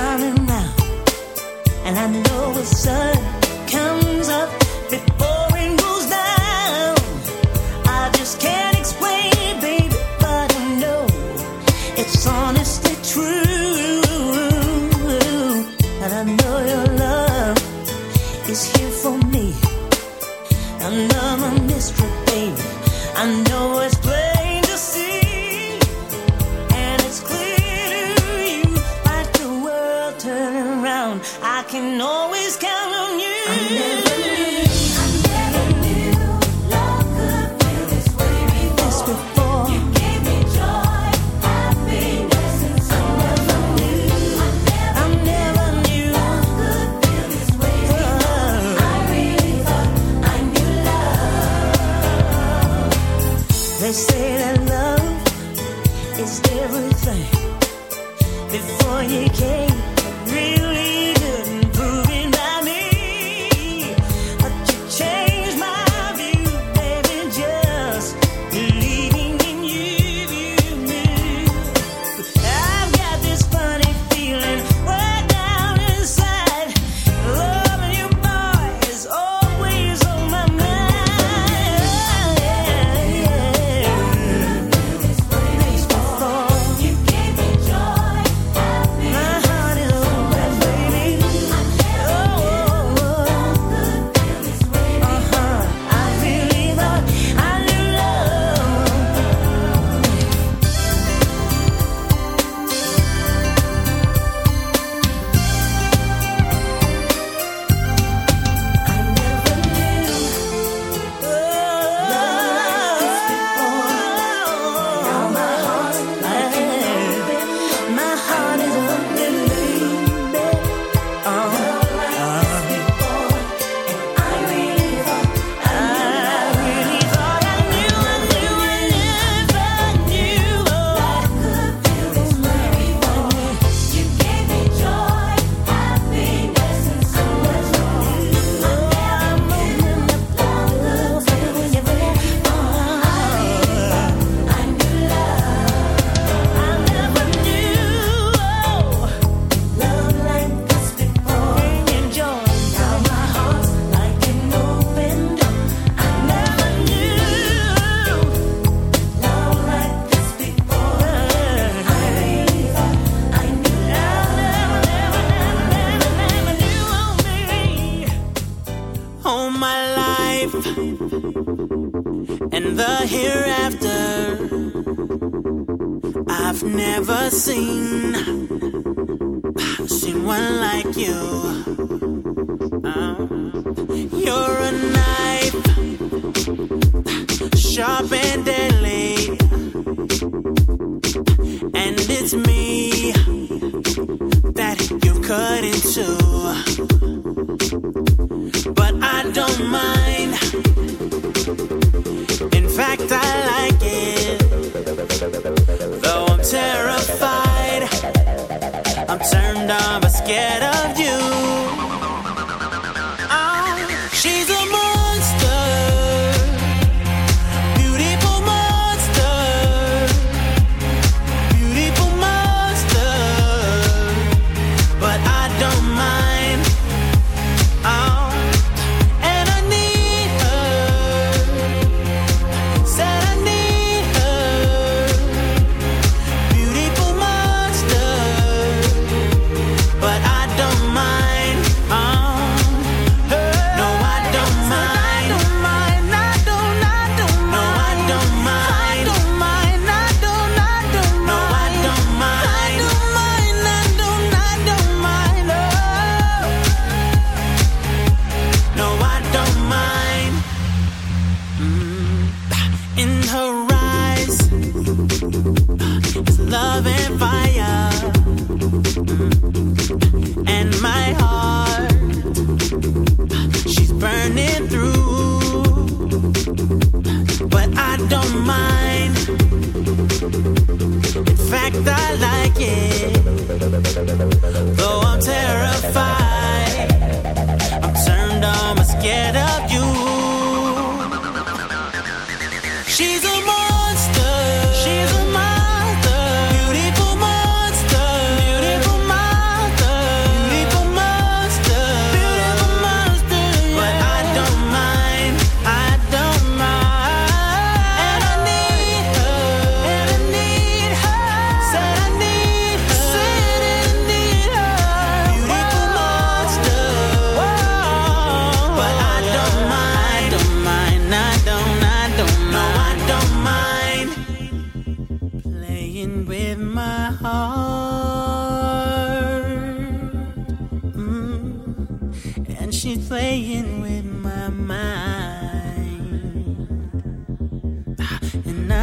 coming round, and I know it's sudden.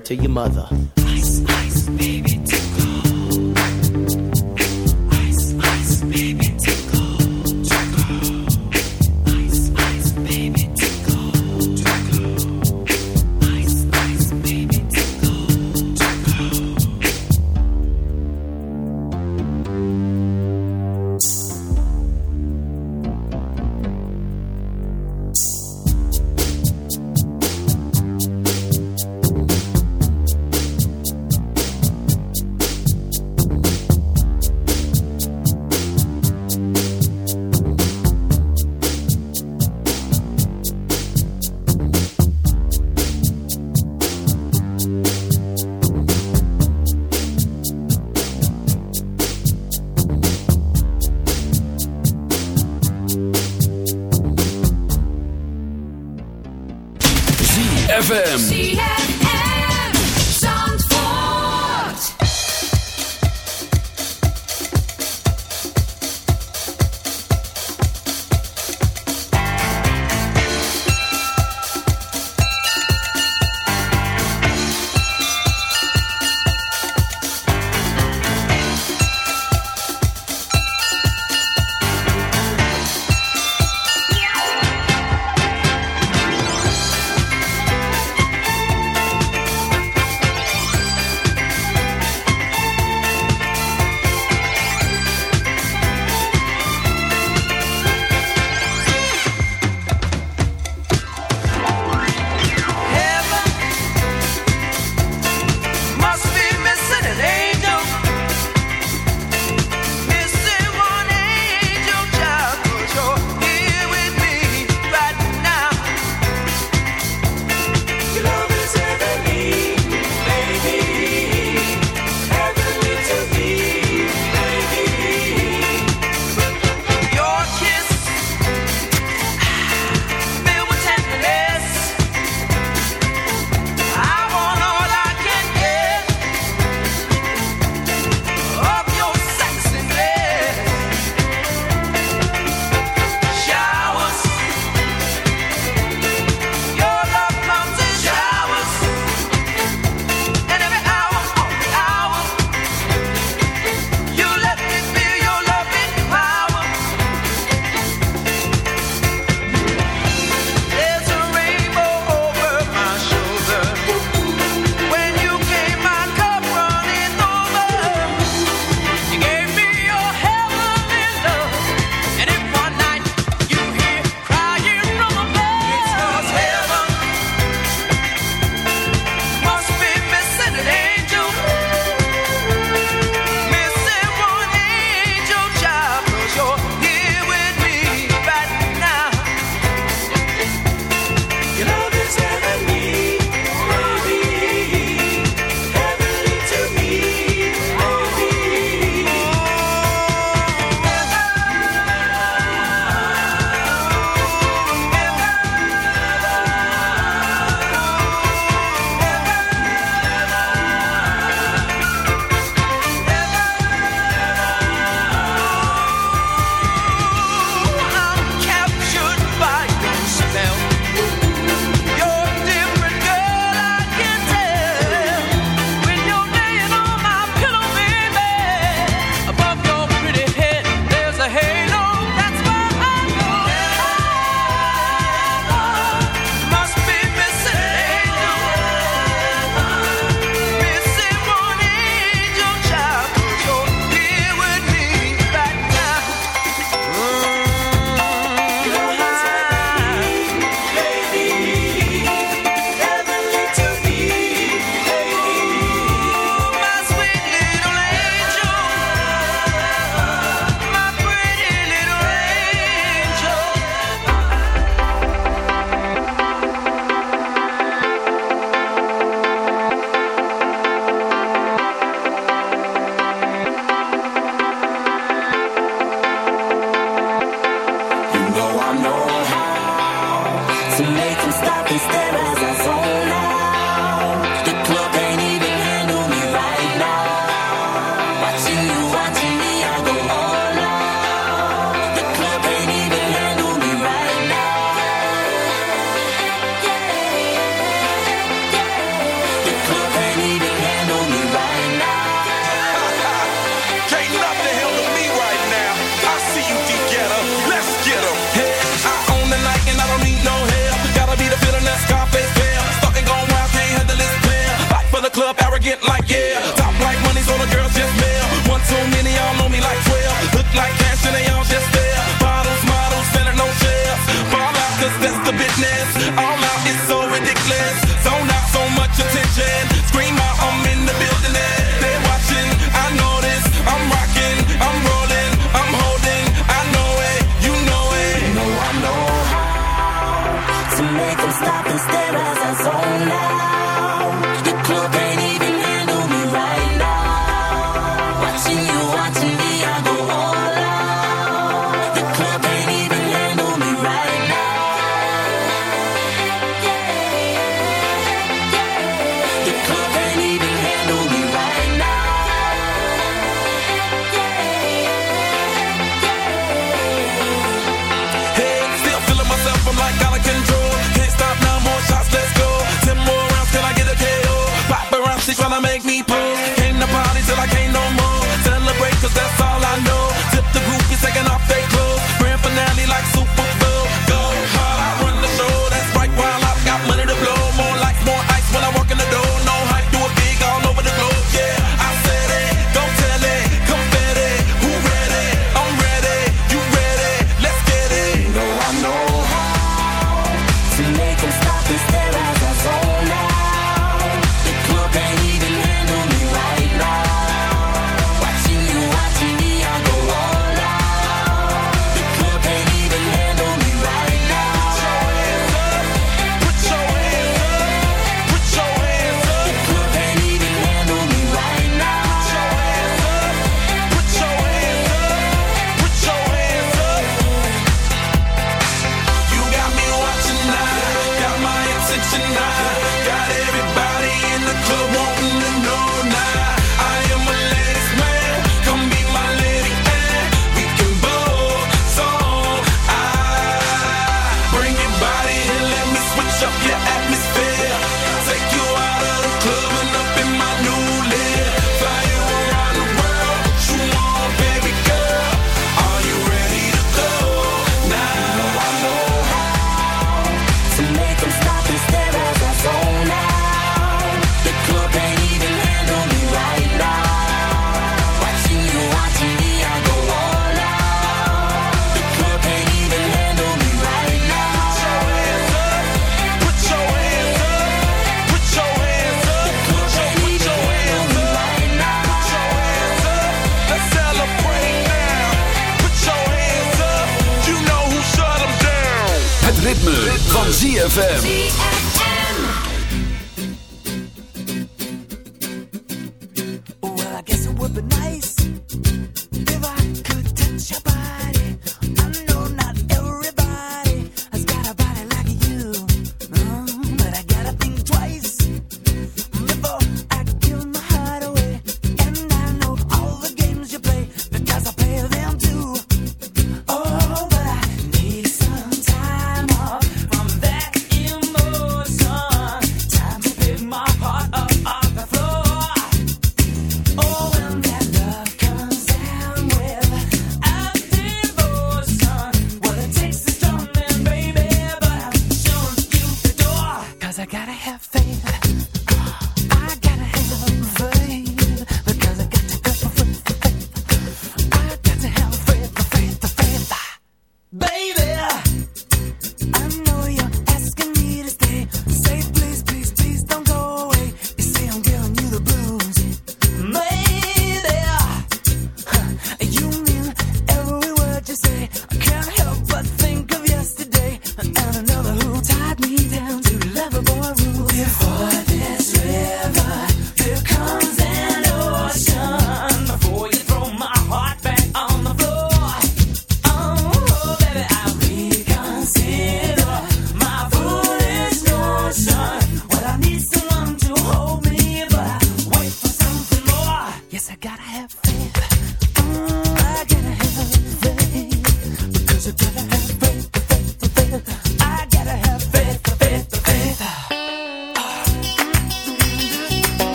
to your mother.